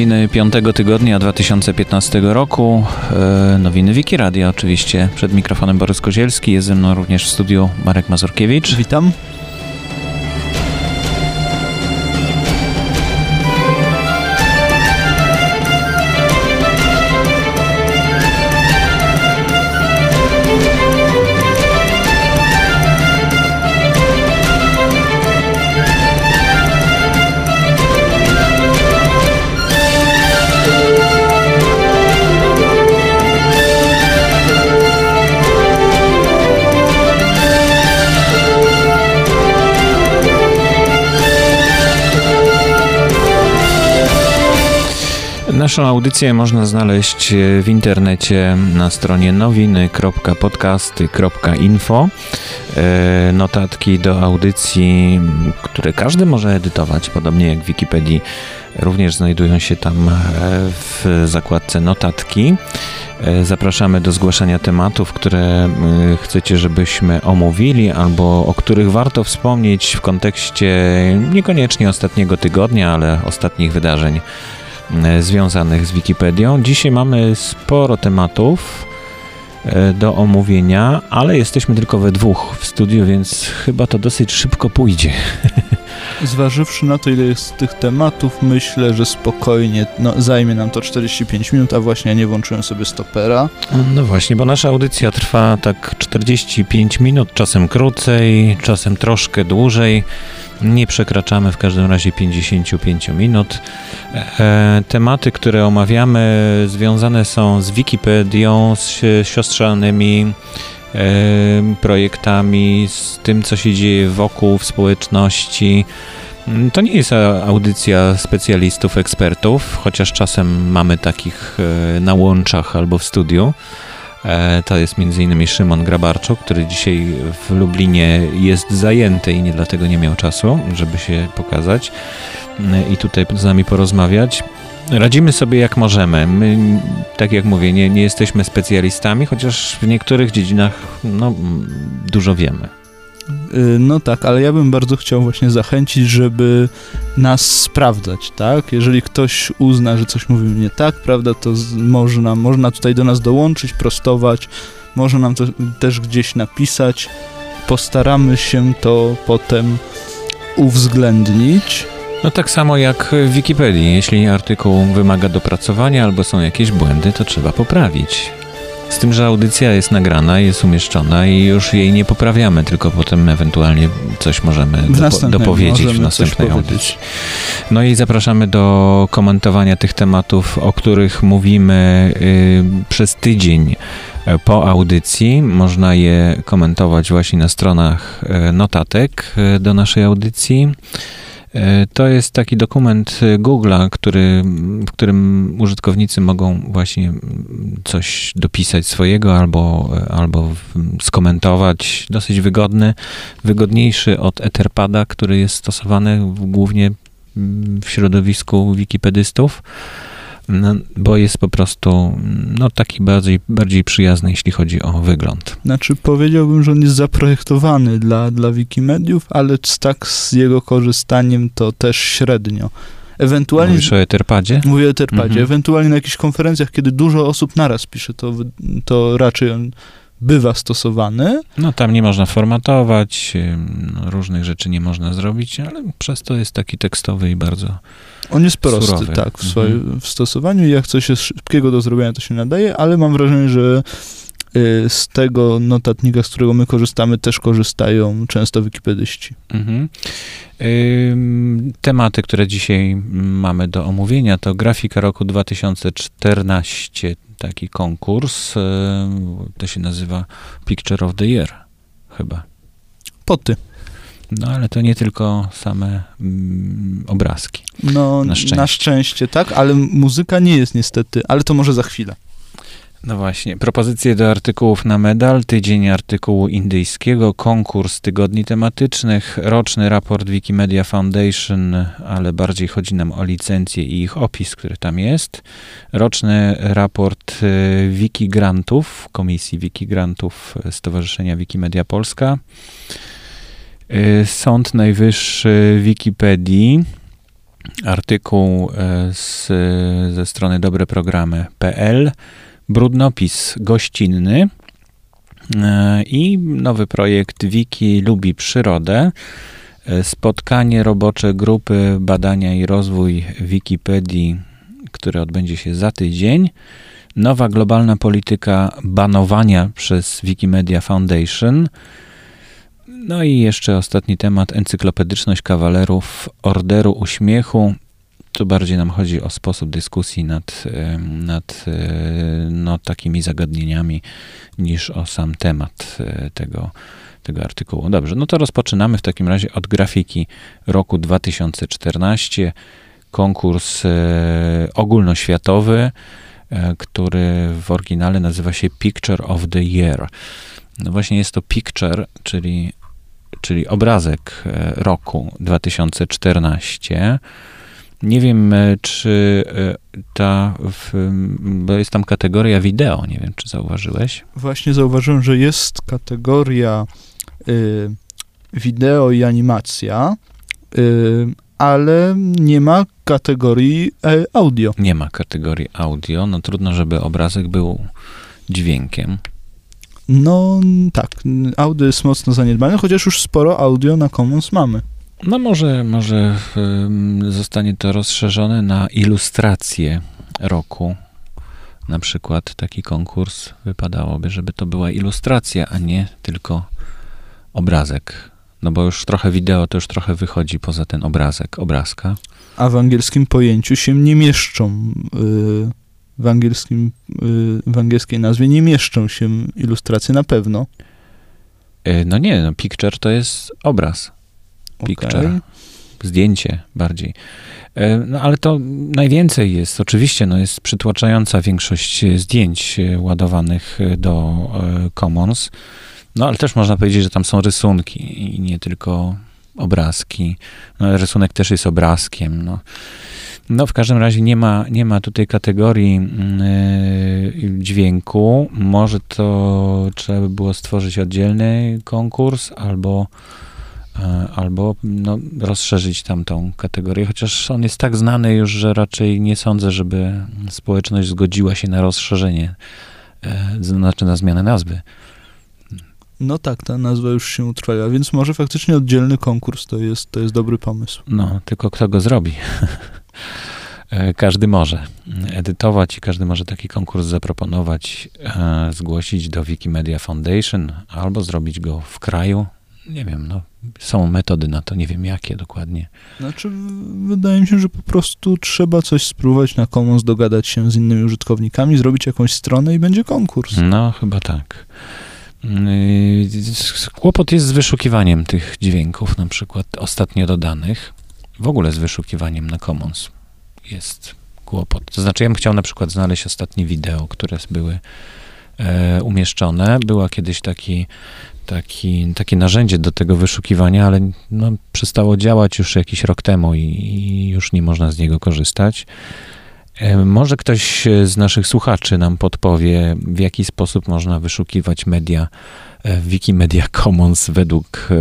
Nowiny piątego tygodnia 2015 roku. E, nowiny Wiki Radia oczywiście. Przed mikrofonem Borys Kozielski. Jest ze mną również w studiu Marek Mazurkiewicz. Witam. Naszą audycję można znaleźć w internecie na stronie nowiny.podcasty.info. E, notatki do audycji, które każdy może edytować, podobnie jak w Wikipedii, również znajdują się tam e, w zakładce notatki. E, zapraszamy do zgłaszania tematów, które chcecie, żebyśmy omówili, albo o których warto wspomnieć w kontekście niekoniecznie ostatniego tygodnia, ale ostatnich wydarzeń E, związanych z Wikipedią. Dzisiaj mamy sporo tematów e, do omówienia, ale jesteśmy tylko we dwóch w studiu, więc chyba to dosyć szybko pójdzie. Zważywszy na to, ile jest tych tematów, myślę, że spokojnie no, zajmie nam to 45 minut, a właśnie ja nie włączyłem sobie stopera. No właśnie, bo nasza audycja trwa tak 45 minut, czasem krócej, czasem troszkę dłużej. Nie przekraczamy w każdym razie 55 minut. E, tematy, które omawiamy, związane są z Wikipedią, z siostrzanymi e, projektami, z tym, co się dzieje wokół w społeczności. To nie jest audycja specjalistów, ekspertów, chociaż czasem mamy takich e, na łączach albo w studiu. E, to jest m.in. Szymon Grabarczuk, który dzisiaj w Lublinie jest zajęty i nie dlatego nie miał czasu, żeby się pokazać i tutaj z nami porozmawiać. Radzimy sobie jak możemy. My, tak jak mówię, nie, nie jesteśmy specjalistami, chociaż w niektórych dziedzinach no, dużo wiemy. Y, no tak, ale ja bym bardzo chciał właśnie zachęcić, żeby nas sprawdzać, tak? Jeżeli ktoś uzna, że coś mówimy nie tak, prawda, to można, można tutaj do nas dołączyć, prostować, można nam to też gdzieś napisać. Postaramy się to potem uwzględnić. No tak samo jak w Wikipedii. Jeśli artykuł wymaga dopracowania albo są jakieś błędy, to trzeba poprawić. Z tym, że audycja jest nagrana, jest umieszczona i już jej nie poprawiamy, tylko potem ewentualnie coś możemy dopo dopowiedzieć w następnej audycji. No i zapraszamy do komentowania tych tematów, o których mówimy y, przez tydzień e, po audycji. Można je komentować właśnie na stronach e, notatek e, do naszej audycji. E, to jest taki dokument e, Google'a, który, w którym użytkownicy mogą właśnie coś dopisać swojego albo, e, albo skomentować. Dosyć wygodny, wygodniejszy od Etherpada, który jest stosowany głównie w środowisku wikipedystów. No, bo jest po prostu no, taki bardziej, bardziej przyjazny, jeśli chodzi o wygląd. Znaczy powiedziałbym, że on jest zaprojektowany dla, dla Wikimediów, ale tak z jego korzystaniem to też średnio. Ewentualnie, Mówisz o Etherpadzie? Mówię o Etherpadzie. Mhm. Ewentualnie na jakichś konferencjach, kiedy dużo osób naraz pisze, to, to raczej on bywa stosowany. No tam nie można formatować, no, różnych rzeczy nie można zrobić, ale przez to jest taki tekstowy i bardzo on jest prosty, surowy. tak, w, swoim, mhm. w stosowaniu jak coś jest szybkiego do zrobienia, to się nadaje, ale mam wrażenie, że y, z tego notatnika, z którego my korzystamy, też korzystają często wikipedyści. Mhm. Tematy, które dzisiaj mamy do omówienia, to grafika roku 2014, taki konkurs. To się nazywa Picture of the Year, chyba. Poty. No ale to nie tylko same mm, obrazki. No, na szczęście. na szczęście, tak, ale muzyka nie jest niestety, ale to może za chwilę. No właśnie, propozycje do artykułów na medal, tydzień artykułu indyjskiego, konkurs tygodni tematycznych, roczny raport Wikimedia Foundation, ale bardziej chodzi nam o licencję i ich opis, który tam jest, roczny raport y, Wikigrantów, Komisji Wikigrantów Stowarzyszenia Wikimedia Polska, Sąd Najwyższy Wikipedii, artykuł e, z, ze strony dobreprogramy.pl, brudnopis gościnny e, i nowy projekt Wiki lubi przyrodę. E, spotkanie robocze grupy badania i rozwój Wikipedii, które odbędzie się za tydzień. Nowa globalna polityka banowania przez Wikimedia Foundation. No i jeszcze ostatni temat, encyklopedyczność kawalerów Orderu Uśmiechu. Tu bardziej nam chodzi o sposób dyskusji nad, nad no, takimi zagadnieniami niż o sam temat e, tego, tego artykułu. Dobrze, no to rozpoczynamy w takim razie od grafiki roku 2014. Konkurs e, ogólnoświatowy, e, który w oryginale nazywa się Picture of the Year. No właśnie jest to picture, czyli czyli obrazek e, roku 2014. Nie wiem, e, czy e, ta, bo jest tam kategoria wideo, nie wiem, czy zauważyłeś? Właśnie zauważyłem, że jest kategoria y, wideo i animacja, y, ale nie ma kategorii y, audio. Nie ma kategorii audio, no trudno, żeby obrazek był dźwiękiem. No tak, audio jest mocno zaniedbane, chociaż już sporo audio na Commons mamy. No może, może zostanie to rozszerzone na ilustrację roku. Na przykład taki konkurs wypadałoby, żeby to była ilustracja, a nie tylko obrazek. No bo już trochę wideo to już trochę wychodzi poza ten obrazek, obrazka. A w angielskim pojęciu się nie mieszczą y, w, angielskim, y, w angielskiej nazwie nie mieszczą się ilustracje na pewno. E, no nie, no picture to jest obraz. Picture. Okay. Zdjęcie bardziej. E, no ale to najwięcej jest, oczywiście, no jest przytłaczająca większość zdjęć ładowanych do Commons. No ale też można powiedzieć, że tam są rysunki i nie tylko obrazki. No, rysunek też jest obrazkiem. No. No, w każdym razie nie ma, nie ma tutaj kategorii yy, dźwięku. Może to trzeba by było stworzyć oddzielny konkurs albo, yy, albo no, rozszerzyć tamtą kategorię, chociaż on jest tak znany już, że raczej nie sądzę, żeby społeczność zgodziła się na rozszerzenie, yy, znaczy na zmianę nazwy. No tak, ta nazwa już się utrwala, więc może faktycznie oddzielny konkurs to jest, to jest dobry pomysł. No, tylko kto go zrobi? E, każdy może edytować i każdy może taki konkurs zaproponować, e, zgłosić do Wikimedia Foundation albo zrobić go w kraju. Nie wiem, no, są metody na to, nie wiem jakie dokładnie. Znaczy, wydaje mi się, że po prostu trzeba coś spróbować na Commons, dogadać się z innymi użytkownikami, zrobić jakąś stronę i będzie konkurs. No, chyba tak. Yy, kłopot jest z wyszukiwaniem tych dźwięków, na przykład ostatnio dodanych. W ogóle z wyszukiwaniem na Commons jest kłopot. To znaczy, ja bym chciał na przykład znaleźć ostatnie wideo, które były e, umieszczone. Była kiedyś taki, taki, takie narzędzie do tego wyszukiwania, ale no, przestało działać już jakiś rok temu i, i już nie można z niego korzystać. E, może ktoś z naszych słuchaczy nam podpowie, w jaki sposób można wyszukiwać media Wikimedia Commons według e,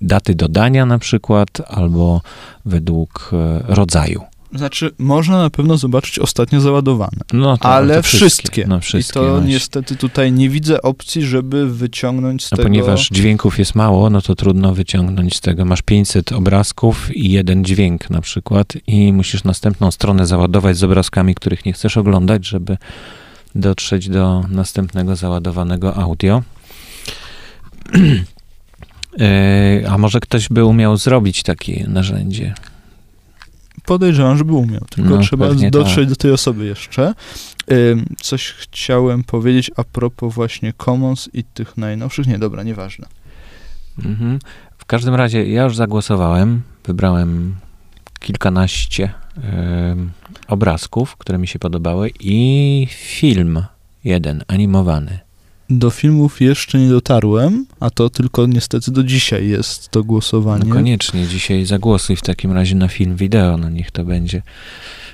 daty dodania na przykład, albo według e, rodzaju. Znaczy, można na pewno zobaczyć ostatnio załadowane, no to, ale to wszystkie. wszystkie. No, wszystkie. I to właśnie. niestety tutaj nie widzę opcji, żeby wyciągnąć z no, tego... Ponieważ dźwięków jest mało, no to trudno wyciągnąć z tego. Masz 500 obrazków i jeden dźwięk na przykład i musisz następną stronę załadować z obrazkami, których nie chcesz oglądać, żeby dotrzeć do następnego załadowanego audio. E, a może ktoś by umiał zrobić takie narzędzie? Podejrzewam, żeby umiał, tylko no, trzeba dotrzeć tak. do tej osoby jeszcze. Coś chciałem powiedzieć a propos właśnie Commons i tych najnowszych. Nie, dobra, nieważne. Mhm. W każdym razie ja już zagłosowałem, wybrałem kilkanaście y, obrazków, które mi się podobały i film jeden animowany. Do filmów jeszcze nie dotarłem, a to tylko niestety do dzisiaj jest to głosowanie. No koniecznie, dzisiaj zagłosuj w takim razie na film wideo, no niech to będzie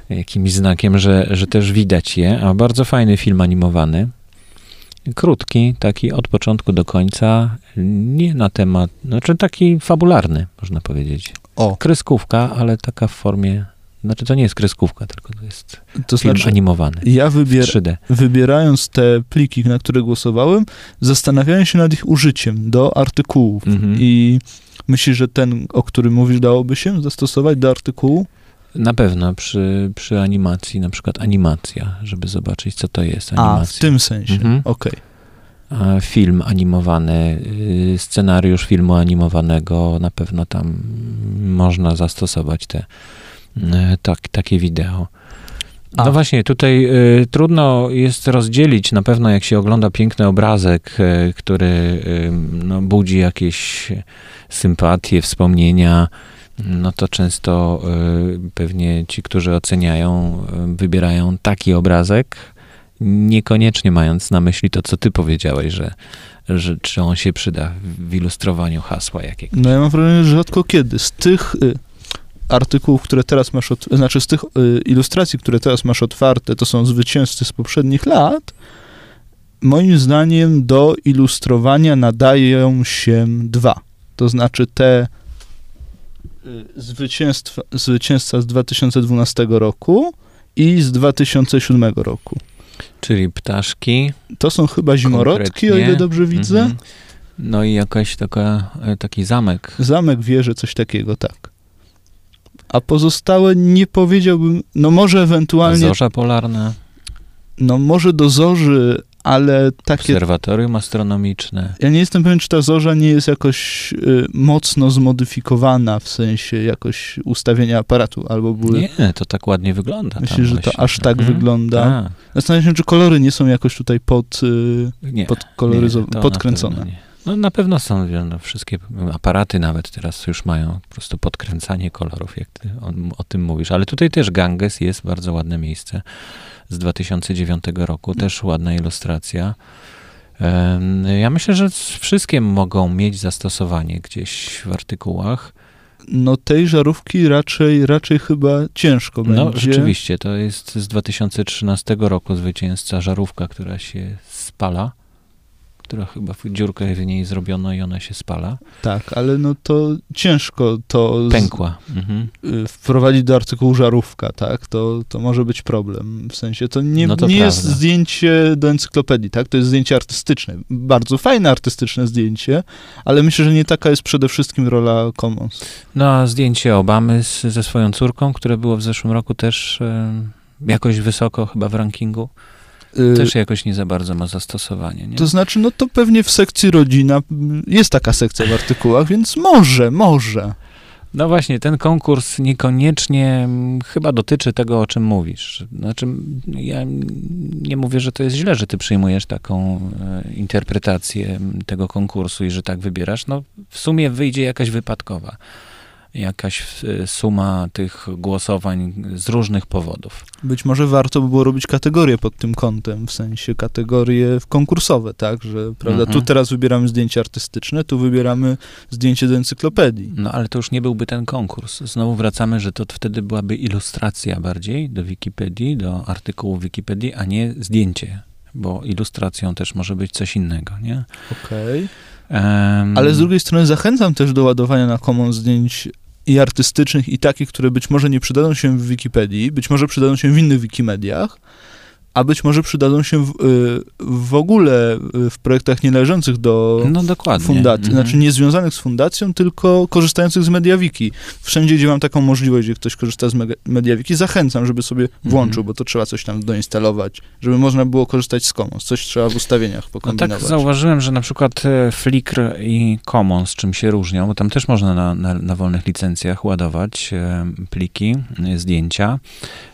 jakimś znakiem, że, że też widać je, a bardzo fajny film animowany. Krótki, taki od początku do końca, nie na temat, znaczy taki fabularny, można powiedzieć. O, Kreskówka, ale taka w formie... Znaczy to nie jest kreskówka, tylko to jest to film znaczy, animowany. ja wybier 3D. wybierając te pliki, na które głosowałem, zastanawiałem się nad ich użyciem do artykułów. Mhm. I myślisz, że ten, o którym mówisz, dałoby się zastosować do artykułu? Na pewno przy, przy animacji, na przykład animacja, żeby zobaczyć, co to jest A, animacja. w tym sensie. Mhm. Okej. A Film animowany, y, scenariusz filmu animowanego, na pewno tam można zastosować te, tak, takie wideo. A. No właśnie, tutaj y, trudno jest rozdzielić, na pewno jak się ogląda piękny obrazek, y, który y, no, budzi jakieś sympatie, wspomnienia, no to często pewnie ci, którzy oceniają, wybierają taki obrazek, niekoniecznie mając na myśli to, co ty powiedziałeś, że, że czy on się przyda w ilustrowaniu hasła jakiegoś. No ja mam wrażenie, że rzadko kiedy z tych y, artykułów, które teraz masz, od, znaczy z tych y, ilustracji, które teraz masz otwarte, to są zwycięzcy z poprzednich lat, moim zdaniem do ilustrowania nadają się dwa. To znaczy te y, zwycięstwa, zwycięzca z 2012 roku i z 2007 roku. Czyli ptaszki. To są chyba zimorodki, o ile dobrze widzę. Mhm. No i jakaś taka, e, taki zamek. Zamek wieży, coś takiego, tak. A pozostałe nie powiedziałbym, no może ewentualnie, Zorza polarna, no może do zorzy, ale takie, obserwatorium astronomiczne. ja nie jestem pewien, czy ta zorza nie jest jakoś y, mocno zmodyfikowana, w sensie jakoś ustawienia aparatu, albo były, Nie, to tak ładnie wygląda. myślę, że to aż tak Mhm. wygląda. Tak. Zastanawiam się, czy kolory nie są jakoś tutaj pod, y, Nie, podkoloryzowane, nie, podkręcone. nie. No na pewno są, no, wszystkie aparaty nawet teraz już mają po prostu podkręcanie kolorów, jak ty o, o tym mówisz. Ale tutaj też Ganges jest bardzo ładne miejsce z 2009 roku, też ładna ilustracja. Ja myślę, że wszystkie mogą mieć zastosowanie gdzieś w artykułach. No tej żarówki raczej, raczej chyba ciężko No będzie. rzeczywiście, to jest z 2013 roku zwycięzca żarówka, która się spala, która chyba w- dziurkę w niej zrobiono i ona się spala. Tak, ale no to ciężko to Pękła. Mhm. y, wprowadzić do artykułu żarówka, tak? To, to może być problem. W sensie to nie, No to nie jest zdjęcie do encyklopedii, tak? To jest zdjęcie artystyczne. Bardzo fajne artystyczne zdjęcie, ale myślę, że nie taka jest przede wszystkim rola Commons. No a zdjęcie Obamy z, ze swoją córką, które było w zeszłym roku też jakoś wysoko chyba w rankingu, też jakoś nie za bardzo ma zastosowanie. Nie? To znaczy, no to pewnie w sekcji rodzina mm, jest taka sekcja w artykułach, więc może, może. No właśnie, ten konkurs niekoniecznie mm, chyba dotyczy tego, o czym mówisz. Znaczy, ja nie mówię, że to jest źle, że ty przyjmujesz taką e, interpretację tego konkursu i że tak wybierasz. No w sumie wyjdzie jakaś wypadkowa. Jakaś e, suma tych głosowań z różnych powodów. Być może warto by było robić kategorie pod tym kątem, w sensie kategorie konkursowe, tak? Że, prawda, Mhm. tu teraz wybieramy zdjęcie artystyczne, tu wybieramy zdjęcie do encyklopedii. No ale to już nie byłby ten konkurs. Znowu wracamy, że to wtedy byłaby ilustracja bardziej do Wikipedii, do artykułu Wikipedii, a nie zdjęcie, bo ilustracją też może być coś innego, nie? Okej. Em, Ale z drugiej strony zachęcam też do ładowania na Commons zdjęć i artystycznych, i takich, które być może nie przydadzą się w Wikipedii, być może przydadzą się w innych Wikimediach, a być może przydadzą się w, y, w ogóle y, w projektach nie należących do No fundacji, Mhm. znaczy nie związanych z fundacją, tylko korzystających z MediaWiki. Wszędzie, gdzie mam taką możliwość, gdzie ktoś korzysta z MediaWiki, zachęcam, żeby sobie włączył, Mhm. bo to trzeba coś tam doinstalować, żeby można było korzystać z Commons. Coś trzeba w ustawieniach No pokombinować. tak zauważyłem, że na przykład e, Flickr i Commons czym się różnią, bo tam też można na, na, na wolnych licencjach ładować e, pliki, e, zdjęcia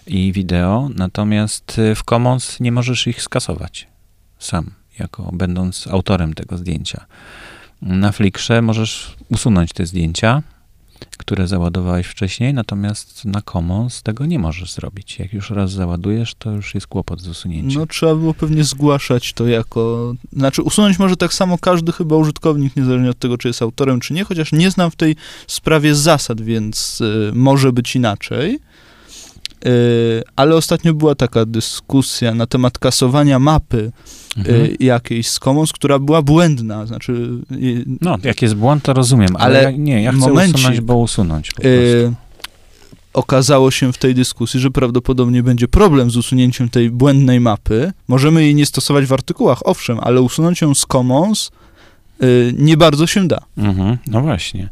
i wideo, natomiast e, w Commons nie możesz ich skasować sam, jako będąc autorem tego zdjęcia. Na Flickrze możesz usunąć te zdjęcia, które załadowałeś wcześniej, natomiast na Commons tego nie możesz zrobić. Jak już raz załadujesz, to już jest kłopot z usunięciem. No trzeba było pewnie zgłaszać to jako... Znaczy usunąć może tak samo każdy chyba użytkownik, niezależnie od tego, czy jest autorem, czy nie, chociaż nie znam w tej sprawie zasad, więc y, może być inaczej. Y, ale ostatnio była taka dyskusja na temat kasowania mapy Mhm. y, jakiejś z Commons, która była błędna, znaczy y, No, jak jest błąd, to rozumiem, ale, Ale ja, nie, ja chcę momencik, usunąć, bo usunąć po prostu. okazało się w tej dyskusji, że prawdopodobnie będzie problem z usunięciem tej błędnej mapy. Możemy jej nie stosować w artykułach, owszem, ale usunąć ją z Commons nie bardzo się da. Mhm, no właśnie.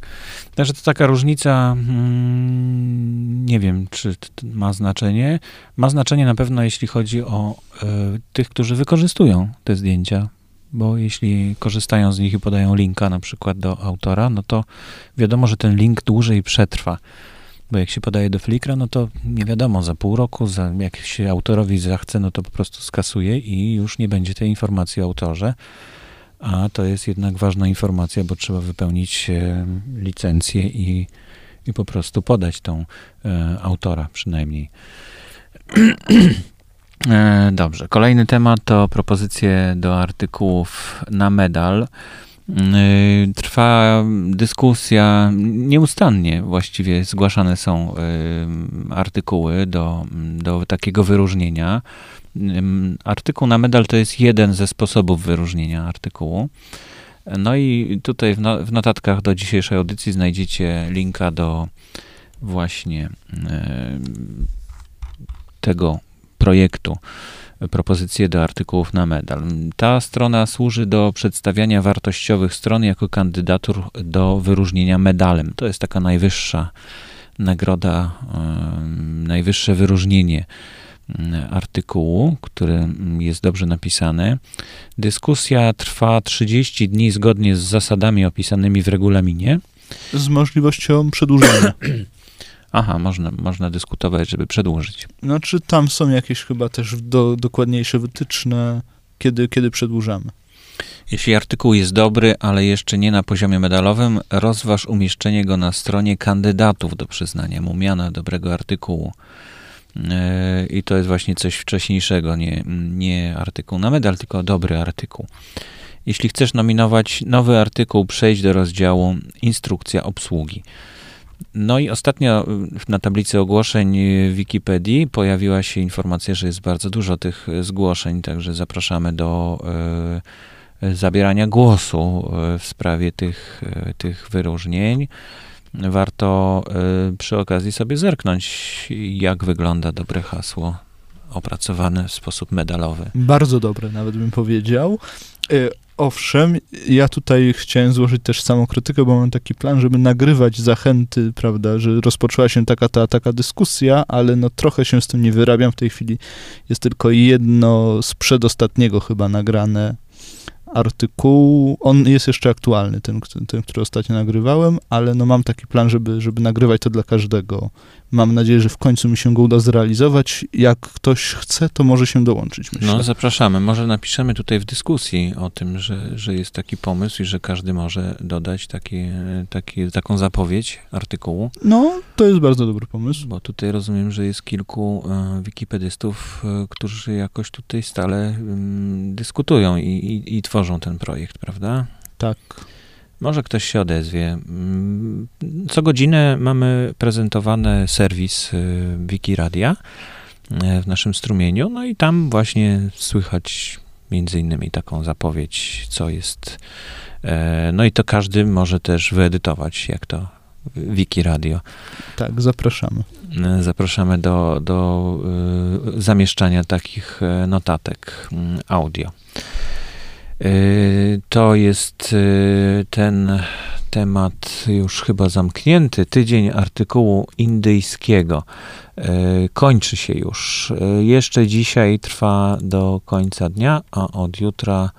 Także to taka różnica, mm, nie wiem, czy ma znaczenie. Ma znaczenie na pewno, jeśli chodzi o e, tych, którzy wykorzystują te zdjęcia, bo jeśli korzystają z nich i podają linka na przykład do autora, no to wiadomo, że ten link dłużej przetrwa. Bo jak się podaje do Flickra, no to nie wiadomo, za pół roku, za, jak się autorowi zachce, no to po prostu skasuje i już nie będzie tej informacji o autorze. A to jest jednak ważna informacja, bo trzeba wypełnić e, licencję i, i po prostu podać tą e, autora przynajmniej. E, Dobrze. Kolejny temat to propozycje do artykułów na medal. Y, Trwa dyskusja, nieustannie właściwie zgłaszane są y, artykuły do, do takiego wyróżnienia. Artykuł na medal to jest jeden ze sposobów wyróżnienia artykułu. No i tutaj w, no, notatkach do dzisiejszej audycji znajdziecie linka do właśnie ym, tego projektu propozycje do artykułów na medal. Ta strona służy do przedstawiania wartościowych stron jako kandydatur do wyróżnienia medalem. To jest taka najwyższa nagroda, najwyższe wyróżnienie artykułu, który jest dobrze napisany. Dyskusja trwa 30 dni zgodnie z zasadami opisanymi w regulaminie. Z możliwością przedłużenia. Aha, można, można dyskutować, żeby przedłużyć. Znaczy tam są jakieś chyba też do, dokładniejsze wytyczne, kiedy, kiedy przedłużamy. Jeśli artykuł jest dobry, ale jeszcze nie na poziomie medalowym, rozważ umieszczenie go na stronie kandydatów do przyznania mu miana dobrego artykułu. Yy, I to jest właśnie coś wcześniejszego, nie, nie artykuł na medal, tylko dobry artykuł. Jeśli chcesz nominować nowy artykuł, przejdź do rozdziału Instrukcja obsługi. No i ostatnio y, na tablicy ogłoszeń y, Wikipedii pojawiła się informacja, że jest bardzo dużo tych y, zgłoszeń, także zapraszamy do zabierania głosu w sprawie tych, tych wyróżnień. Warto przy okazji sobie zerknąć, jak wygląda dobre hasło opracowane w sposób medalowy. Bardzo dobre, nawet bym powiedział. Owszem, ja tutaj chciałem złożyć też samą krytykę, bo mam taki plan, żeby nagrywać zachęty, prawda, że rozpoczęła się taka, ta, taka dyskusja, ale no trochę się z tym nie wyrabiam. W tej chwili jest tylko jedno z przedostatniego chyba nagrane artykuł. On jest jeszcze aktualny, ten, ten, który ostatnio nagrywałem, ale no mam taki plan, żeby, żeby nagrywać to dla każdego. Mam nadzieję, że w końcu mi się go uda zrealizować. Jak ktoś chce, to może się dołączyć, myślę. No, zapraszamy. Może napiszemy tutaj w dyskusji o tym, że, że jest taki pomysł i że każdy może dodać takie, takie, taką zapowiedź artykułu, No, to jest bardzo dobry pomysł. bo tutaj rozumiem, że jest kilku e, wikipedystów, e, którzy jakoś tutaj stale mm, dyskutują i, i, i tworzą ten projekt, prawda? Tak. Może ktoś się odezwie. Mm, Co godzinę mamy prezentowany serwis y, Wikiradia y, w naszym strumieniu, no i tam właśnie słychać między innymi taką zapowiedź, co jest. e, No i to każdy może też wyedytować, jak to Wikiradio. Tak, zapraszamy. E, Zapraszamy do, do y, zamieszczania takich e, notatek mm, audio. Y, To jest y, ten temat już chyba zamknięty. Tydzień artykułu indyjskiego y, kończy się już. Jeszcze dzisiaj trwa do końca dnia, a od jutra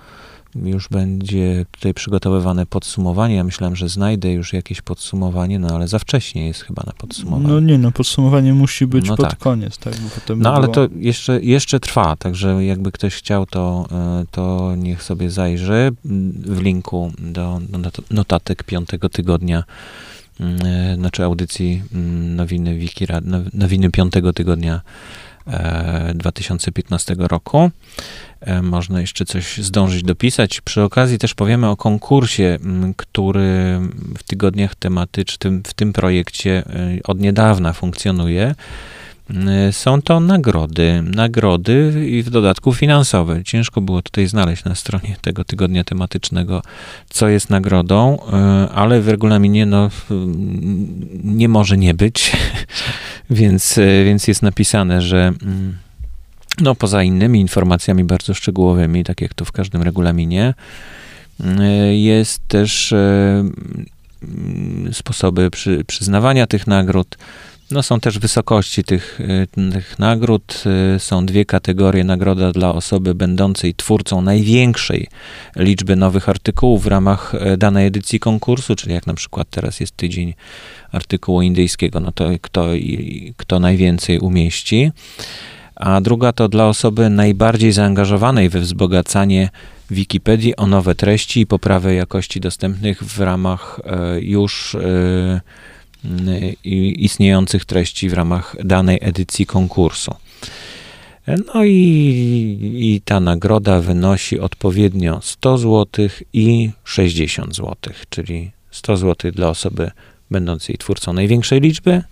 już będzie tutaj przygotowywane podsumowanie. Ja myślałem, że znajdę już jakieś podsumowanie, no ale za wcześnie jest chyba na podsumowanie. No nie, no podsumowanie musi być No pod tak. koniec, tak? Bo potem No by ale było- to jeszcze, jeszcze trwa, także jakby ktoś chciał, to, e, to niech sobie zajrzy w linku do do not- notatek piątego tygodnia, mm, e, znaczy audycji mm, nowiny Wikira, now- nowiny piątego tygodnia e, 2015 roku. E, Można jeszcze coś zdążyć dopisać. Przy okazji też powiemy o konkursie, który w tygodniach tematycznych, w tym projekcie e, od niedawna funkcjonuje. Y, Są to nagrody, nagrody i w dodatku finansowe. Ciężko było tutaj znaleźć na stronie tego tygodnia tematycznego, co jest nagrodą, ale w regulaminie no, nie może nie być, więc, więc jest napisane, że mm, no, poza innymi informacjami bardzo szczegółowymi, tak jak to w każdym regulaminie, y, jest też y, mm, sposoby przy, przyznawania tych nagród. No są też wysokości tych, y, tych nagród. Są dwie kategorie. Nagroda dla osoby będącej twórcą największej liczby nowych artykułów w ramach danej edycji konkursu, czyli jak na przykład teraz jest tydzień artykułu indyjskiego, no to kto, kto najwięcej umieści. A druga to dla osoby najbardziej zaangażowanej we wzbogacanie Wikipedii o nowe treści i poprawę jakości dostępnych w ramach e, już e, istniejących treści w ramach danej edycji konkursu. No i, i ta nagroda wynosi odpowiednio 100 zł i 60 zł, czyli 100 zł dla osoby będącej twórcą największej liczby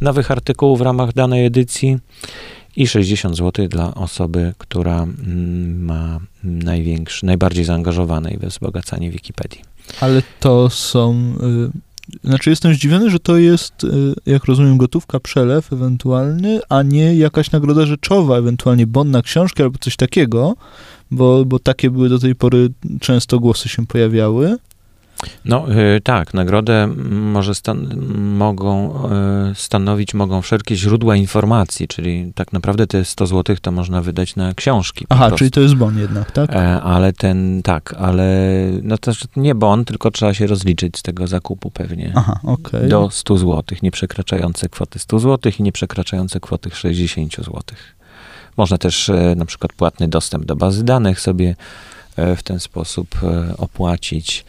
nowych artykułów w ramach danej edycji i 60 zł dla osoby, która mm, ma największy, najbardziej zaangażowanej we wzbogacanie Wikipedii. Ale to są. Y, znaczy, jestem zdziwiony, że to jest, y, jak rozumiem, gotówka, przelew ewentualny, a nie jakaś nagroda rzeczowa, ewentualnie bon na książkę albo coś takiego, bo, bo takie były do tej pory, często głosy się pojawiały. No y, tak, nagrodę może stan- mogą y, stanowić mogą wszelkie źródła informacji, czyli tak naprawdę te 100 zł to można wydać na książki. Aha, prostu. czyli to jest bon jednak, tak? E, ale ten, tak, ale no też nie bon, tylko trzeba się rozliczyć z tego zakupu pewnie. Aha, okej. Do 100 zł, nie przekraczające kwoty 100 zł i nie przekraczające kwoty 60 zł. Można też e, na przykład płatny dostęp do bazy danych sobie e, w ten sposób opłacić.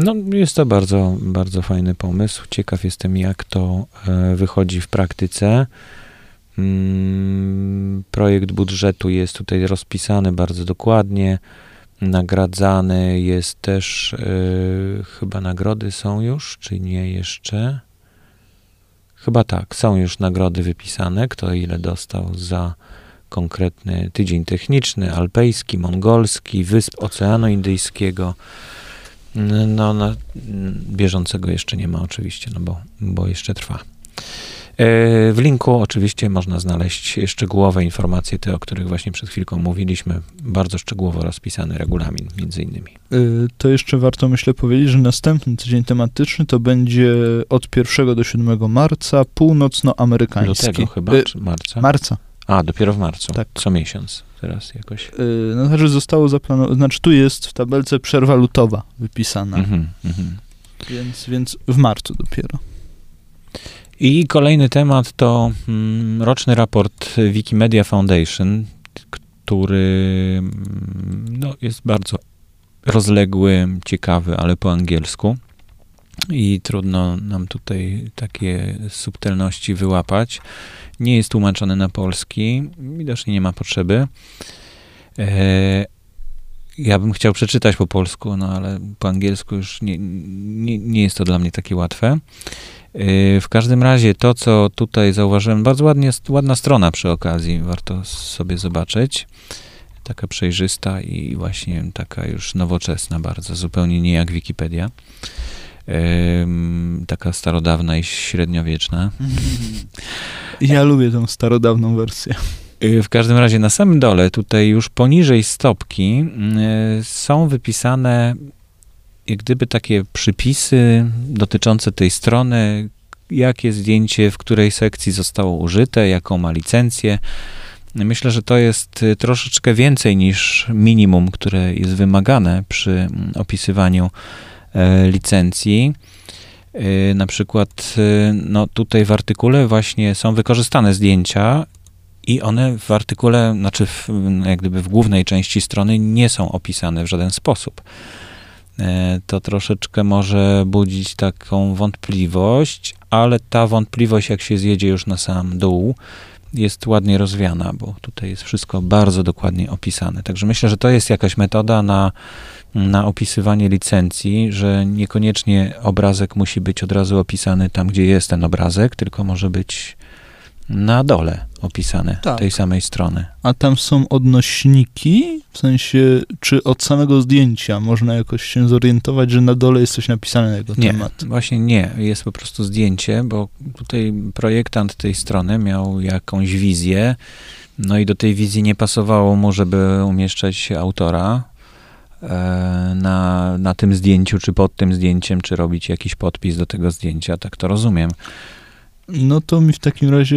No, jest to bardzo, bardzo fajny pomysł. Ciekaw jestem, jak to e, wychodzi w praktyce. Mm, Projekt budżetu jest tutaj rozpisany bardzo dokładnie. Nagradzany jest też, e, chyba nagrody są już, czy nie jeszcze? Chyba tak, są już nagrody wypisane, kto ile dostał za konkretny tydzień techniczny, alpejski, mongolski, wysp Oceanu Indyjskiego. No, na, bieżącego jeszcze nie ma oczywiście, no bo, bo jeszcze trwa. E, W linku oczywiście można znaleźć szczegółowe informacje, te, o których właśnie przed chwilką mówiliśmy. Bardzo szczegółowo rozpisany regulamin, między innymi. Y, To jeszcze warto, myślę, powiedzieć, że następny tydzień tematyczny to będzie od 1 do 7 marca, północnoamerykański. Lutego chyba, Y, marca? Marca. A, dopiero w marcu. Tak. Co miesiąc teraz jakoś. Y, No, znaczy zostało zaplanowane, znaczy tu jest w tabelce przerwa lutowa wypisana, Mhm, mhm. więc, więc w marcu dopiero. I kolejny temat to mm, roczny raport Wikimedia Foundation, który mm, no, jest bardzo rozległy, ciekawy, ale po angielsku. I trudno nam tutaj takie subtelności wyłapać. Nie jest tłumaczony na polski, widocznie nie ma potrzeby. E, ja bym chciał przeczytać po polsku, no ale po angielsku już nie, nie, nie jest to dla mnie takie łatwe. Yy, W każdym razie to, co tutaj zauważyłem, bardzo ładnie, ładna strona przy okazji, warto sobie zobaczyć. Taka przejrzysta i właśnie taka już nowoczesna bardzo, zupełnie nie jak Wikipedia. Taka starodawna i średniowieczna. Ja lubię tą starodawną wersję. Yy, W każdym razie na samym dole, tutaj już poniżej stopki, yy, są wypisane jak gdyby takie przypisy dotyczące tej strony, jakie zdjęcie w której sekcji zostało użyte, jaką ma licencję. Myślę, że to jest y, troszeczkę więcej niż minimum, które jest wymagane przy mm, opisywaniu licencji. Y, Na przykład, y, no tutaj w artykule właśnie są wykorzystane zdjęcia i one w artykule, znaczy w, jak gdyby w głównej części strony nie są opisane w żaden sposób. E, To troszeczkę może budzić taką wątpliwość, ale ta wątpliwość, jak się zjedzie już na sam dół, jest ładnie rozwiana, bo tutaj jest wszystko bardzo dokładnie opisane. Także myślę, że to jest jakaś metoda na, na opisywanie licencji, że niekoniecznie obrazek musi być od razu opisany tam, gdzie jest ten obrazek, tylko może być na dole opisane Tak. tej samej strony. A tam są odnośniki, w sensie, czy od samego zdjęcia można jakoś się zorientować, że na dole jest coś napisane na jego Nie, temat? właśnie nie. Jest po prostu zdjęcie, bo tutaj projektant tej strony miał jakąś wizję, no i do tej wizji nie pasowało mu, żeby umieszczać autora e, na, na tym zdjęciu, czy pod tym zdjęciem, czy robić jakiś podpis do tego zdjęcia, tak to rozumiem. No to mi w takim razie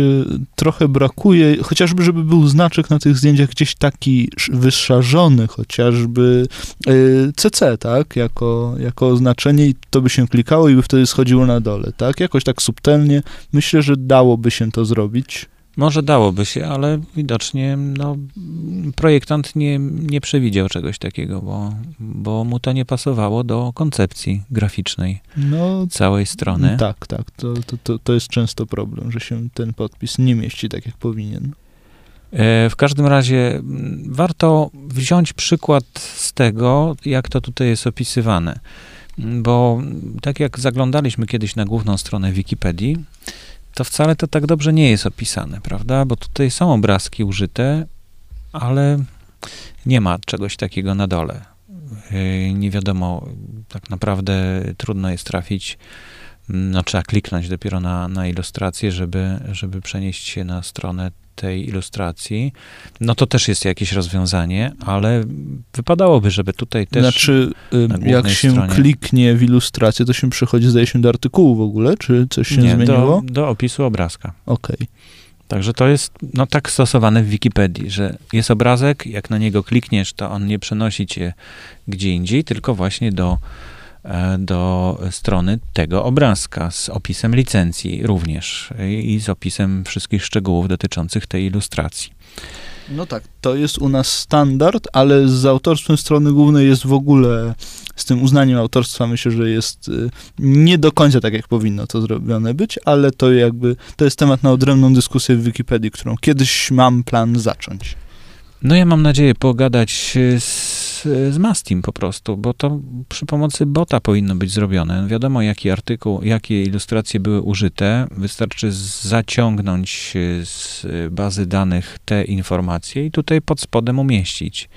trochę brakuje, chociażby, żeby był znaczek na tych zdjęciach gdzieś taki sz- wyszarzony, chociażby y, CC, tak, jako, jako oznaczenie i to by się klikało i by wtedy schodziło na dole, tak, jakoś tak subtelnie. Myślę, że dałoby się to zrobić. Może dałoby się, ale widocznie no, projektant nie, nie przewidział czegoś takiego, bo, bo mu to nie pasowało do koncepcji graficznej No, całej strony. tak, tak, to, to, to, to jest często problem, że się ten podpis nie mieści tak, jak powinien. E, W każdym razie m, warto wziąć przykład z tego, jak to tutaj jest opisywane. M, Bo m, tak jak zaglądaliśmy kiedyś na główną stronę Wikipedii, to wcale to tak dobrze nie jest opisane, prawda? Bo tutaj są obrazki użyte, ale nie ma czegoś takiego na dole. E, Nie wiadomo, tak naprawdę trudno jest trafić. m, No, trzeba kliknąć dopiero na, na ilustrację, żeby, żeby przenieść się na stronę tej ilustracji, no to też jest jakieś rozwiązanie, ale wypadałoby, żeby tutaj też... znaczy, y, jak się stronie. kliknie w ilustrację, to się przechodzi, zdaje się, do artykułu w ogóle, czy coś się nie, zmieniło? do, do opisu obrazka. Okej. Także to jest no, tak stosowane w Wikipedii, że jest obrazek, jak na niego klikniesz, to on nie przenosi cię gdzie indziej, tylko właśnie do, do strony tego obrazka z opisem licencji również i z opisem wszystkich szczegółów dotyczących tej ilustracji. No tak, to jest u nas standard, ale z autorstwem strony głównej jest w ogóle, z tym uznaniem autorstwa myślę, że jest y, nie do końca tak, jak powinno to zrobione być, ale to jakby, to jest temat na odrębną dyskusję w Wikipedii, którą kiedyś mam plan zacząć. No ja mam nadzieję pogadać e, z, Mastim po prostu, bo to przy pomocy bota powinno być zrobione. Wiadomo, jaki artykuł, jakie ilustracje były użyte. Wystarczy zaciągnąć e, z bazy danych te informacje i tutaj pod spodem umieścić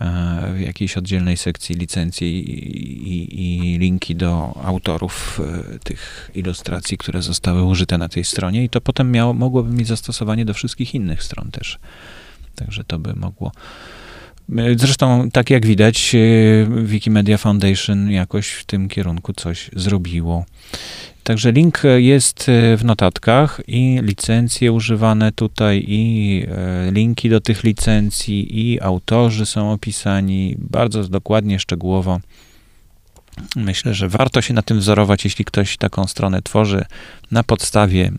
e, w jakiejś oddzielnej sekcji licencji i, i, i linki do autorów e, tych ilustracji, które zostały użyte na tej stronie i to potem miało, mogłoby mieć zastosowanie do wszystkich innych stron też. Także to by mogło. E, Zresztą, tak jak widać, e, Wikimedia Foundation jakoś w tym kierunku coś zrobiło. Także link jest e, w notatkach i licencje używane tutaj, i linki do tych licencji, i autorzy są opisani bardzo dokładnie, szczegółowo. Myślę, że warto się na tym wzorować, jeśli ktoś taką stronę tworzy na podstawie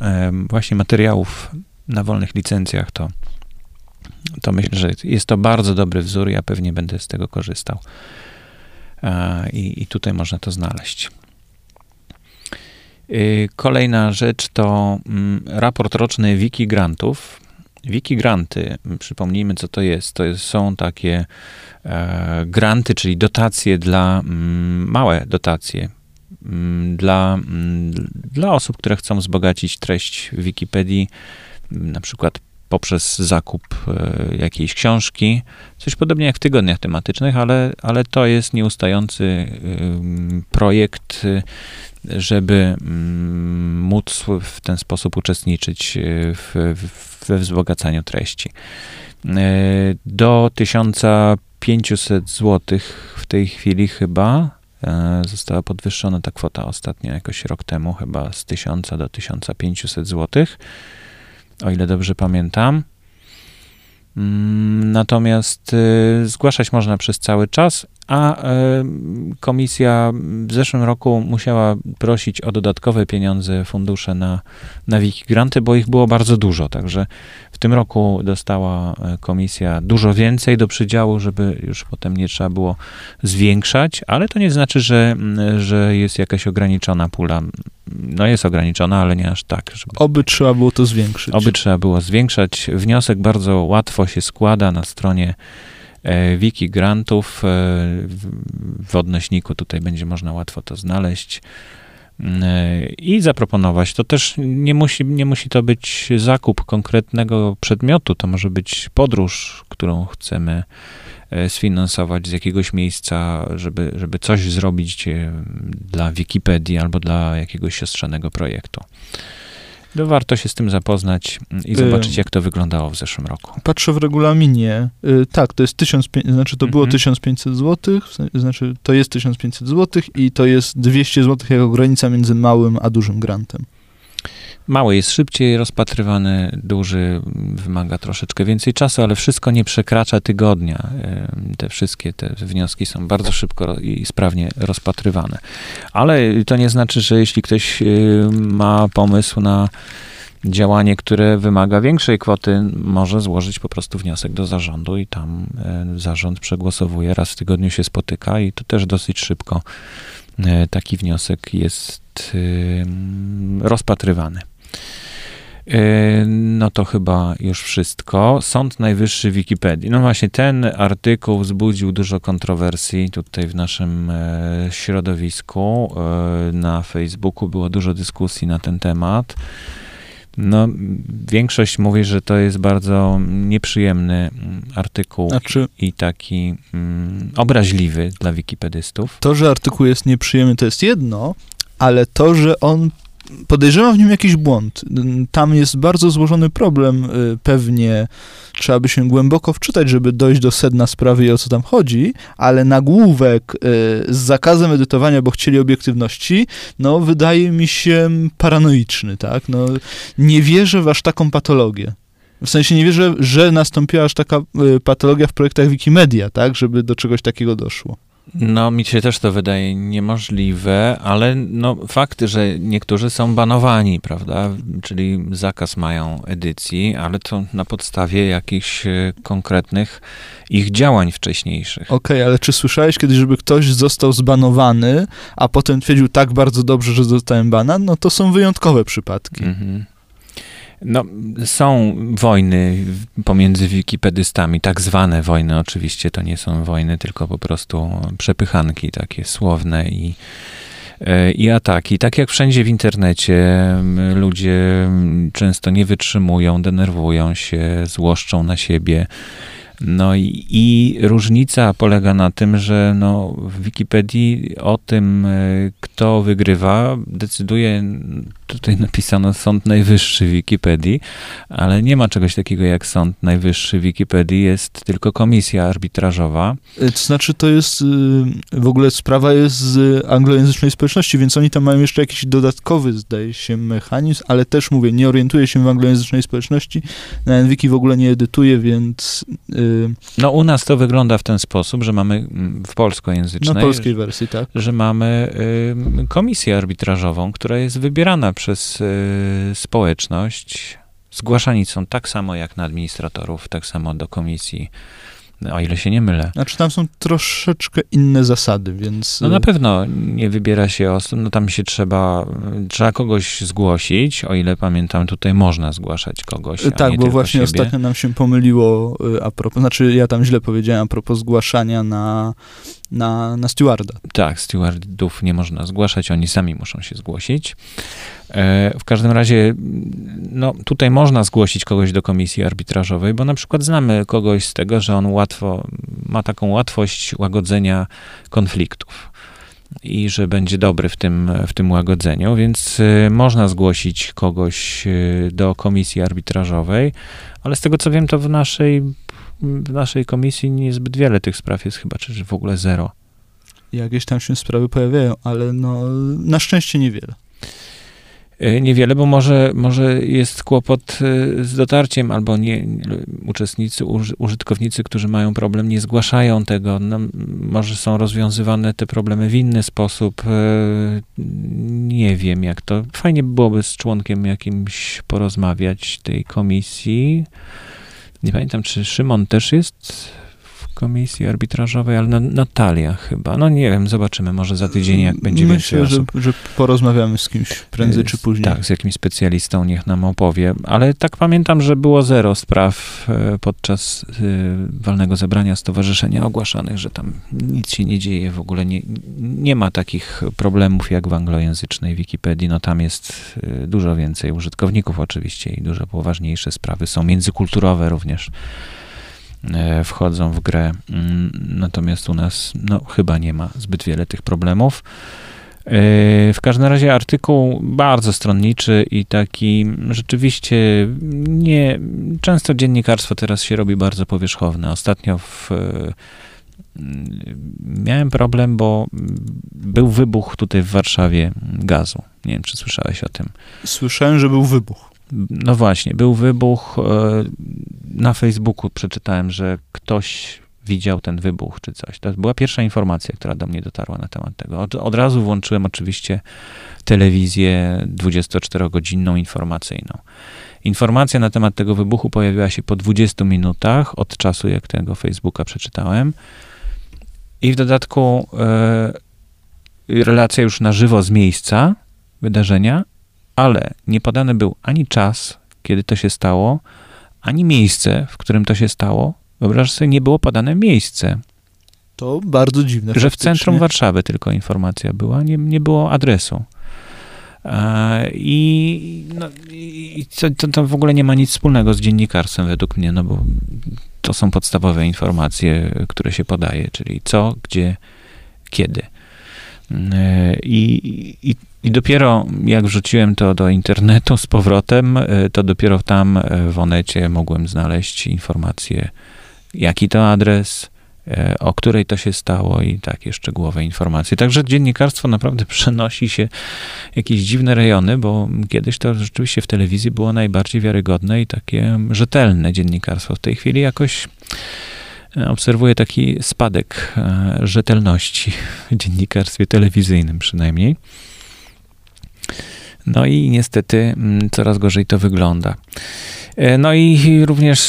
mm, właśnie materiałów na wolnych licencjach, to to myślę, że jest to bardzo dobry wzór. Ja pewnie będę z tego korzystał. E, I, i tutaj można to znaleźć. Y, Kolejna rzecz to mm, raport roczny Wiki Grantów. Wiki Granty, m, przypomnijmy co to jest. To jest, są takie e, granty, czyli dotacje dla, mm, małe dotacje mm, dla, mm, dla osób, które chcą wzbogacić treść Wikipedii, m, na przykład poprzez zakup e, jakiejś książki. Coś podobnie jak w tygodniach tematycznych, ale, ale to jest nieustający projekt, y, żeby mm, móc w ten sposób uczestniczyć y, w, w, we wzbogacaniu treści. E, Do 1500 zł w tej chwili chyba e, została podwyższona ta kwota ostatnio, jakoś rok temu, chyba z 1000 do 1500 zł o ile dobrze pamiętam. Mm, Natomiast y, zgłaszać można przez cały czas, a y, komisja w zeszłym roku musiała prosić o dodatkowe pieniądze, fundusze na, na Wikigranty, bo ich było bardzo dużo. Także tym roku dostała y, komisja dużo więcej do przydziału, żeby już potem nie trzeba było zwiększać, ale to nie znaczy, że, mm, że jest jakaś ograniczona pula. No jest ograniczona, ale nie aż tak, żeby Oby trzeba było to zwiększyć. Oby trzeba było zwiększać. Wniosek bardzo łatwo się składa na stronie e, Wiki Grantów. E, w odnośniku tutaj będzie można łatwo to znaleźć. E, i zaproponować. To też nie musi, nie musi to być zakup konkretnego przedmiotu, to może być podróż, którą chcemy e, sfinansować z jakiegoś miejsca, żeby, żeby coś zrobić e, dla Wikipedii albo dla jakiegoś siostrzanego projektu. No warto się z tym zapoznać i zobaczyć, jak to wyglądało w zeszłym roku. Patrzę w regulaminie. Y, tak, to jest 1500, znaczy to było Mhm. 1500 zł, znaczy to jest 1500 zł i to jest 200 zł jako granica między małym a dużym grantem. Mały jest szybciej rozpatrywany, duży wymaga troszeczkę więcej czasu, ale wszystko nie przekracza tygodnia. Te wszystkie te wnioski są bardzo szybko i sprawnie rozpatrywane. Ale to nie znaczy, że jeśli ktoś ma pomysł na działanie, które wymaga większej kwoty, może złożyć po prostu wniosek do zarządu i tam zarząd przegłosowuje, raz w tygodniu się spotyka i to też dosyć szybko y, taki wniosek jest rozpatrywany. E, No to chyba już wszystko. Sąd Najwyższy Wikipedii. No właśnie, ten artykuł wzbudził dużo kontrowersji tutaj w naszym e, środowisku. E, Na Facebooku było dużo dyskusji na ten temat. No, większość mówi, że to jest bardzo nieprzyjemny mm, artykuł Znaczy, i taki mm, obraźliwy dla wikipedystów. to, że artykuł jest nieprzyjemny, to jest jedno, ale to, że on podejrzewam w nim jakiś błąd. Tam jest bardzo złożony problem, y, pewnie trzeba by się głęboko wczytać, żeby dojść do sedna sprawy i o co tam chodzi, ale nagłówek y, z zakazem edytowania, bo chcieli obiektywności, no wydaje mi się paranoiczny, tak? No, nie wierzę w aż taką patologię. W sensie nie wierzę, że nastąpiła aż taka y, patologia w projektach Wikimedia, tak? Żeby do czegoś takiego doszło. No, mi się też to wydaje niemożliwe, ale no, fakt, że niektórzy są banowani, prawda? Czyli zakaz mają edycji, ale to na podstawie jakichś e, konkretnych ich działań wcześniejszych. Okej, ale czy słyszałeś kiedyś, żeby ktoś został zbanowany, a potem twierdził tak bardzo dobrze, że zostałem bana? No to są wyjątkowe przypadki. Mhm. No, są wojny pomiędzy wikipedystami, tak zwane wojny oczywiście, to nie są wojny, tylko po prostu przepychanki takie słowne i, e, i ataki. Tak jak wszędzie w internecie, ludzie często nie wytrzymują, denerwują się, złoszczą na siebie. No i, i różnica polega na tym, że no, w Wikipedii o tym, e, kto wygrywa, decyduje, tutaj napisano Sąd Najwyższy Wikipedii, ale nie ma czegoś takiego jak Sąd Najwyższy Wikipedii, jest tylko komisja arbitrażowa. Y, To znaczy, to jest y, w ogóle sprawa jest z anglojęzycznej społeczności, więc oni tam mają jeszcze jakiś dodatkowy, zdaje się, mechanizm, ale też mówię, nie orientuję się w anglojęzycznej społeczności. Na NWiki w ogóle nie edytuję, więc No u nas to wygląda w ten sposób, że mamy mm, w na polskojęzycznej, polskiej wersji, tak. że mamy y, komisję arbitrażową, która jest wybierana przez y, społeczność. Zgłaszani są tak samo jak na administratorów, tak samo do komisji, o ile się nie mylę. Znaczy, tam są troszeczkę inne zasady, więc... No na pewno nie wybiera się osób, no tam się trzeba, trzeba kogoś zgłosić, o ile pamiętam, tutaj można zgłaszać kogoś, a Tak, bo właśnie siebie. ostatnio nam się pomyliło y, a propos, znaczy ja tam źle powiedziałem a propos zgłaszania na, na, na stewarda. Tak, stewardów nie można zgłaszać, oni sami muszą się zgłosić. E, W każdym razie, no tutaj można zgłosić kogoś do komisji arbitrażowej, bo na przykład znamy kogoś z tego, że on łatwo, ma taką łatwość łagodzenia konfliktów i że będzie dobry w tym, w tym łagodzeniu, więc e, można zgłosić kogoś e, do komisji arbitrażowej, ale z tego co wiem, to w naszej, w naszej komisji niezbyt wiele tych spraw jest chyba, czy w ogóle zero. Jakieś tam się sprawy pojawiają, ale no na szczęście niewiele. Y, Niewiele, bo może, może jest kłopot y, z dotarciem, albo nie, uczestnicy, uży, użytkownicy, którzy mają problem, nie zgłaszają tego. No, może są rozwiązywane te problemy w inny sposób. y, Nie wiem, jak to. Fajnie by byłoby z członkiem jakimś porozmawiać tej komisji. Nie pamiętam, czy Szymon też jest komisji arbitrażowej, ale na, Natalia chyba. No nie wiem, zobaczymy, może za tydzień, jak będzie Myślę, więcej że, osób. że porozmawiamy z kimś prędzej czy później. Tak, z jakimś specjalistą, niech nam opowie. Ale tak pamiętam, że było zero spraw e, podczas e, walnego zebrania stowarzyszenia ogłaszanych, że tam nic się nie dzieje, w ogóle nie, nie ma takich problemów jak w anglojęzycznej Wikipedii. No tam jest e, dużo więcej użytkowników oczywiście i dużo poważniejsze sprawy są, międzykulturowe również wchodzą w grę. Mm, Natomiast u nas no, chyba nie ma zbyt wiele tych problemów. E, W każdym razie artykuł bardzo stronniczy i taki rzeczywiście nie. Często dziennikarstwo teraz się robi bardzo powierzchowne. Ostatnio w, e, miałem problem, bo był wybuch tutaj w Warszawie gazu. Nie wiem, czy słyszałeś o tym. Słyszałem, że był wybuch. No właśnie, był wybuch. e, Na Facebooku przeczytałem, że ktoś widział ten wybuch czy coś. To była pierwsza informacja, która do mnie dotarła na temat tego. Od, od razu włączyłem oczywiście telewizję 24-godzinną informacyjną. Informacja na temat tego wybuchu pojawiła się po 20 minutach od czasu, jak tego Facebooka przeczytałem. I w dodatku e, relacja już na żywo z miejsca wydarzenia, ale nie podany był ani czas, kiedy to się stało, ani miejsce, w którym to się stało. Wyobraź sobie, nie było podane miejsce, To bardzo dziwne. że w centrum Warszawy tylko informacja była, nie, nie było adresu. I, no, i to, to w ogóle nie ma nic wspólnego z dziennikarstwem według mnie, no bo to są podstawowe informacje, które się podaje, czyli co, gdzie, kiedy. I, i, I dopiero jak wrzuciłem to do internetu z powrotem, e, to dopiero tam e, w Onecie mogłem znaleźć informacje, jaki to adres, e, o której to się stało i takie szczegółowe informacje. Także dziennikarstwo naprawdę przenosi się jakieś dziwne rejony, bo kiedyś to rzeczywiście w telewizji było najbardziej wiarygodne i takie rzetelne dziennikarstwo. W tej chwili jakoś obserwuję taki spadek e, rzetelności w dziennikarstwie telewizyjnym przynajmniej. No i niestety mm, coraz gorzej to wygląda. E, No i również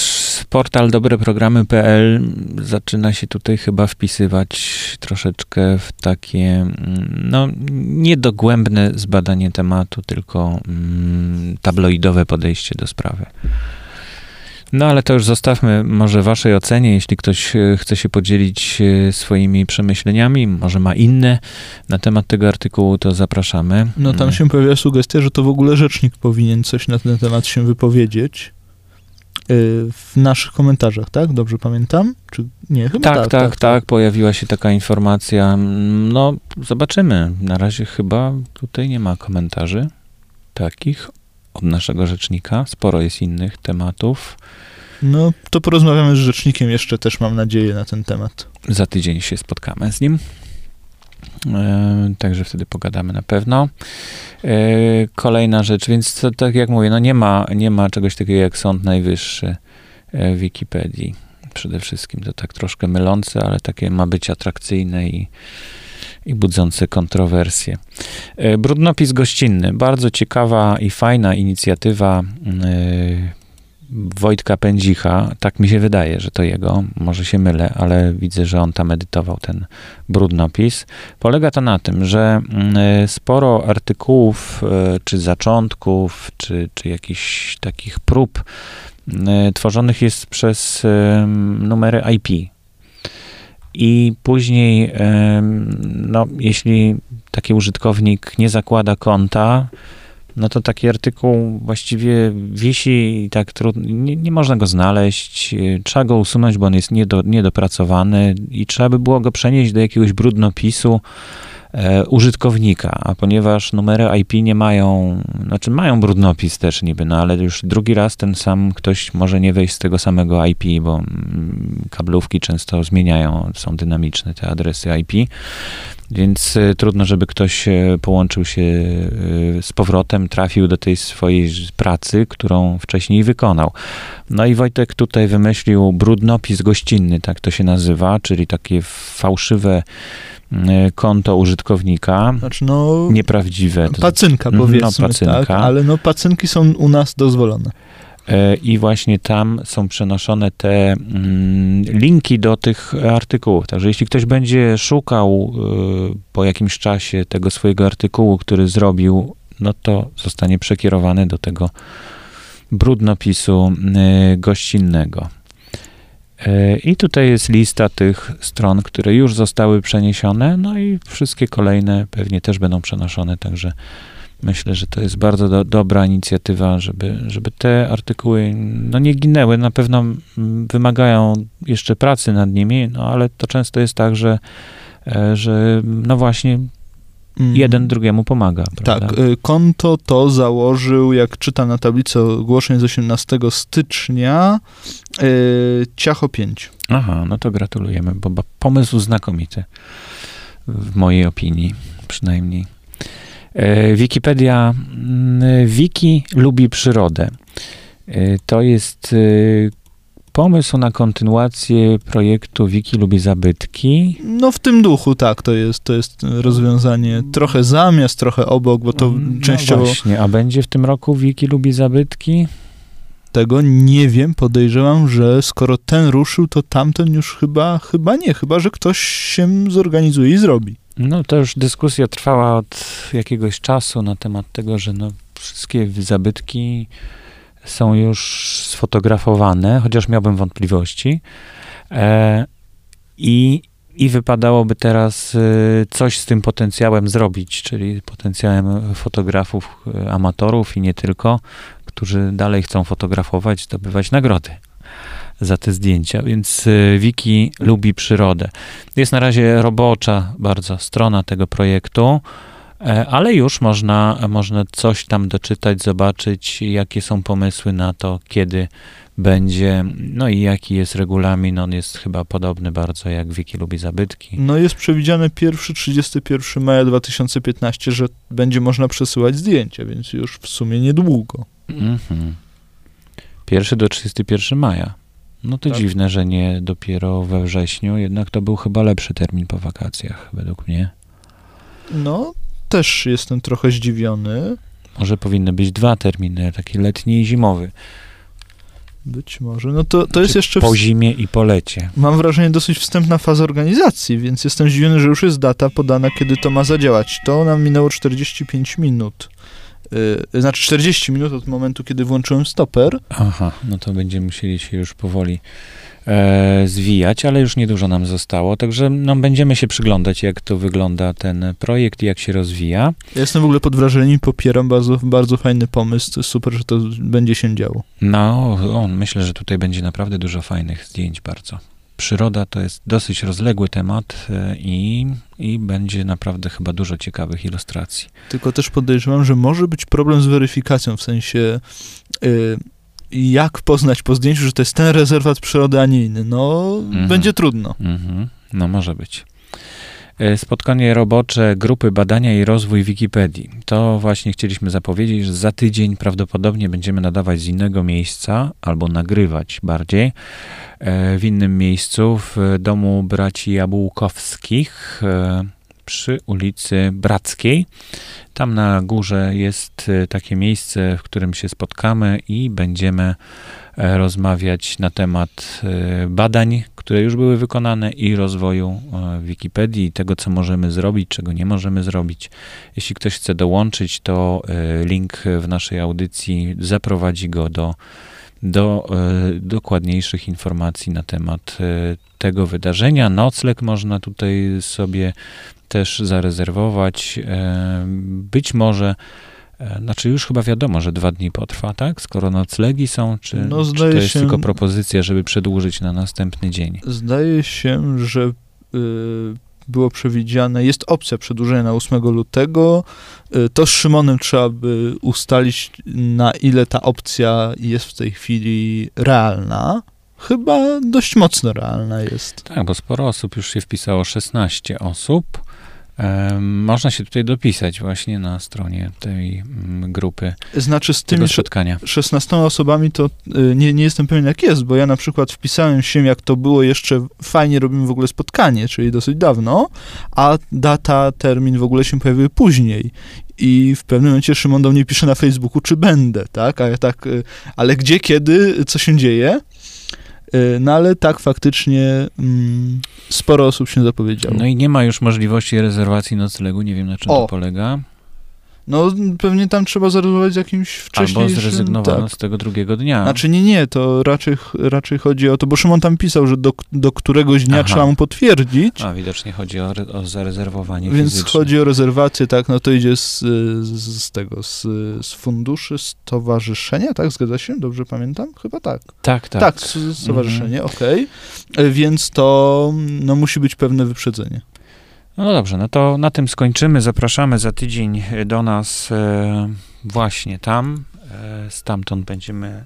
portal dobreprogramy.pl zaczyna się tutaj chyba wpisywać troszeczkę w takie mm, no, niedogłębne zbadanie tematu, tylko mm, tabloidowe podejście do sprawy. No ale to już zostawmy może waszej ocenie, jeśli ktoś e, chce się podzielić e, swoimi przemyśleniami, może ma inne na temat tego artykułu, to zapraszamy. No tam Mm. się pojawia sugestia, że to w ogóle rzecznik powinien coś na ten temat się wypowiedzieć. Yy, W naszych komentarzach, tak? Dobrze pamiętam? Czy nie? Chyba Tak, tak, tak, Pojawiła się taka informacja. No, zobaczymy. Na razie chyba tutaj nie ma komentarzy takich od naszego rzecznika. Sporo jest innych tematów. No, to porozmawiamy z rzecznikiem jeszcze też, mam nadzieję, na ten temat. Za tydzień się spotkamy z nim. E, także wtedy pogadamy na pewno. E, kolejna rzecz, więc to, tak jak mówię, no nie ma, nie ma czegoś takiego jak Sąd Najwyższy e, w Wikipedii. Przede wszystkim to tak troszkę mylące, ale takie ma być atrakcyjne i, i budzące kontrowersje. E, Brudnopis gościnny. Bardzo ciekawa i fajna inicjatywa e, Wojtka Pędzicha. Tak mi się wydaje, że to jego. Może się mylę, ale widzę, że on tam edytował ten brudnopis. Polega to na tym, że mm, e, sporo artykułów, czy zaczątków, czy, czy jakichś takich prób tworzonych jest przez numery IP. I później, no, jeśli taki użytkownik nie zakłada konta, no to taki artykuł właściwie wisi i tak trudno, nie, nie można go znaleźć, trzeba go usunąć, bo on jest niedo, niedopracowany i trzeba by było go przenieść do jakiegoś brudnopisu użytkownika, a ponieważ numery IP nie mają, znaczy mają brudnopis też niby, no ale już drugi raz ten sam ktoś może nie wejść z tego samego IP, bo mm, kablówki często zmieniają, są dynamiczne te adresy IP, więc y, trudno, żeby ktoś e, połączył się z powrotem, trafił do tej swojej pracy, którą wcześniej wykonał. No i Wojtek tutaj wymyślił brudnopis gościnny, tak to się nazywa, czyli takie fałszywe konto użytkownika, Znaczy, no, nieprawdziwe. Pacynka Mhm, powiedzmy, no, pacynka. tak? Ale no, pacynki są u nas dozwolone. E, I właśnie tam są przenoszone te mm, linki do tych artykułów. Także jeśli ktoś będzie szukał y, po jakimś czasie tego swojego artykułu, który zrobił, no to zostanie przekierowany do tego brudnopisu y, gościnnego. Y, I tutaj jest lista tych stron, które już zostały przeniesione, no i wszystkie kolejne pewnie też będą przenoszone, także myślę, że to jest bardzo do, dobra inicjatywa, żeby, żeby te artykuły no nie ginęły. Na pewno mm, wymagają jeszcze pracy nad nimi, no ale to często jest tak, że, e, że no właśnie. Jeden drugiemu pomaga. Prawda? Tak, y, konto to założył, jak czytam na tablicy ogłoszeń z 18 stycznia, y, Ciacho 5. Aha, no to gratulujemy, bo pomysł znakomity, w mojej opinii przynajmniej. E, Wikipedia, mm, Wiki lubi przyrodę. E, To jest e, pomysł na kontynuację projektu Wiki lubi zabytki. No w tym duchu, tak, to jest, to jest rozwiązanie trochę zamiast, trochę obok, bo to No częściowo właśnie, a będzie w tym roku Wiki lubi zabytki? tego nie wiem, podejrzewam, że skoro ten ruszył, to tamten już chyba, chyba nie, chyba, że ktoś się zorganizuje i zrobi. No to już dyskusja trwała od jakiegoś czasu na temat tego, że no, wszystkie zabytki są już sfotografowane, chociaż miałbym wątpliwości. E, i, I wypadałoby teraz e, coś z tym potencjałem zrobić, czyli potencjałem fotografów, e, amatorów i nie tylko, którzy dalej chcą fotografować, zdobywać nagrody za te zdjęcia. Więc e, Wiki lubi przyrodę. Jest na razie robocza bardzo strona tego projektu, ale już można, można coś tam doczytać, zobaczyć, jakie są pomysły na to, kiedy będzie, no i jaki jest regulamin. On jest chyba podobny bardzo jak Wiki lubi zabytki. No jest przewidziane pierwszy 31 maja 2015, że będzie można przesyłać zdjęcia, więc już w sumie niedługo. Mhm. Pierwszy do 31 maja. No to Tak. dziwne, że nie dopiero we wrześniu, jednak to był chyba lepszy termin po wakacjach, według mnie. No, też jestem trochę zdziwiony. Może powinny być dwa terminy, taki letni i zimowy. Być może. No to, to jest Znaczy, jeszcze, Po zimie i po lecie. mam wrażenie, dosyć wstępna faza organizacji, więc jestem zdziwiony, że już jest data podana, kiedy to ma zadziałać. To nam minęło 45 minut. Yy, znaczy 40 minut od momentu, kiedy włączyłem stoper. Aha, no to będziemy musieli się już powoli e, zwijać, ale już niedużo nam zostało, także no, będziemy się przyglądać, jak to wygląda ten projekt i jak się rozwija. Ja jestem w ogóle pod wrażeniem i popieram bardzo, bardzo fajny pomysł. Super, że to będzie się działo. No, on, myślę, że tutaj będzie naprawdę dużo fajnych zdjęć bardzo. Przyroda to jest dosyć rozległy temat e, i, i będzie naprawdę chyba dużo ciekawych ilustracji. Tylko też podejrzewam, że może być problem z weryfikacją, w sensie y, jak poznać po zdjęciu, że to jest ten rezerwat przyrody, a nie inny. No, Mhm. będzie trudno. Mhm. No, może być. E, Spotkanie robocze Grupy Badania i Rozwój Wikipedii. To właśnie chcieliśmy zapowiedzieć, że za tydzień prawdopodobnie będziemy nadawać z innego miejsca, albo nagrywać bardziej, e, w innym miejscu, w domu braci Jabłkowskich e, przy ulicy Brackiej. Tam na górze jest takie miejsce, w którym się spotkamy i będziemy rozmawiać na temat e, badań, które już były wykonane i rozwoju e, Wikipedii i tego, co możemy zrobić, czego nie możemy zrobić. Jeśli ktoś chce dołączyć, to e, link w naszej audycji zaprowadzi go do, do e, dokładniejszych informacji na temat e, tego wydarzenia. Nocleg można tutaj sobie też zarezerwować. E, Być może E, Znaczy już chyba wiadomo, że dwa dni potrwa, tak? Skoro noclegi są, czy, No, czy to jest się- tylko propozycja, żeby przedłużyć na następny dzień? Zdaje się, że y, było przewidziane, jest opcja przedłużenia na 8 lutego. Y, to z Szymonem trzeba by ustalić, na ile ta opcja jest w tej chwili realna. Chyba dość mocno realna jest. Tak, bo sporo osób już się wpisało, 16 osób. Można się tutaj dopisać właśnie na stronie tej mm, grupy, Znaczy z tymi spotkania. 16 osobami to y, nie, nie jestem pewien jak jest, bo ja na przykład wpisałem się, jak to było jeszcze fajnie robimy w ogóle spotkanie, czyli dosyć dawno, a data, termin w ogóle się pojawiły później. I w pewnym momencie Szymon do mnie pisze na Facebooku, czy będę, tak? A ja tak, y, ale gdzie, kiedy, co się dzieje? Y, No ale tak faktycznie mm, sporo osób się zapowiedziało. No i nie ma już możliwości rezerwacji noclegu, nie wiem na czym O, to polega. No pewnie tam trzeba zarezerwować jakimś wcześniejszym... Albo zrezygnowano tak. z tego drugiego dnia. Znaczy nie, nie, to raczej, raczej chodzi o to, bo Szymon tam pisał, że do, do któregoś dnia Aha. trzeba mu potwierdzić, A, widocznie chodzi o, o zarezerwowanie więc fizyczne. chodzi o rezerwację, tak, no to idzie z, z, z tego, z, z funduszy stowarzyszenia, tak, zgadza się? Dobrze pamiętam? Chyba tak. Tak, tak. Tak, z stowarzyszenia, okej. E, Więc to, no musi być pewne wyprzedzenie. No dobrze, no to na tym skończymy. Zapraszamy za tydzień do nas e, właśnie tam. E, stamtąd będziemy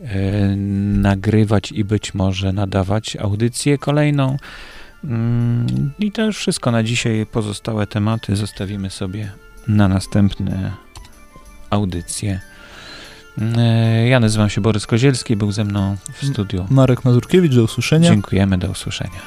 e, nagrywać i być może nadawać audycję kolejną. Mm, I to już wszystko na dzisiaj. Pozostałe tematy zostawimy sobie na następne audycje. E, Ja nazywam się Borys Kozielski, był ze mną w studiu. Marek Mazurkiewicz, do usłyszenia. Dziękujemy, do usłyszenia.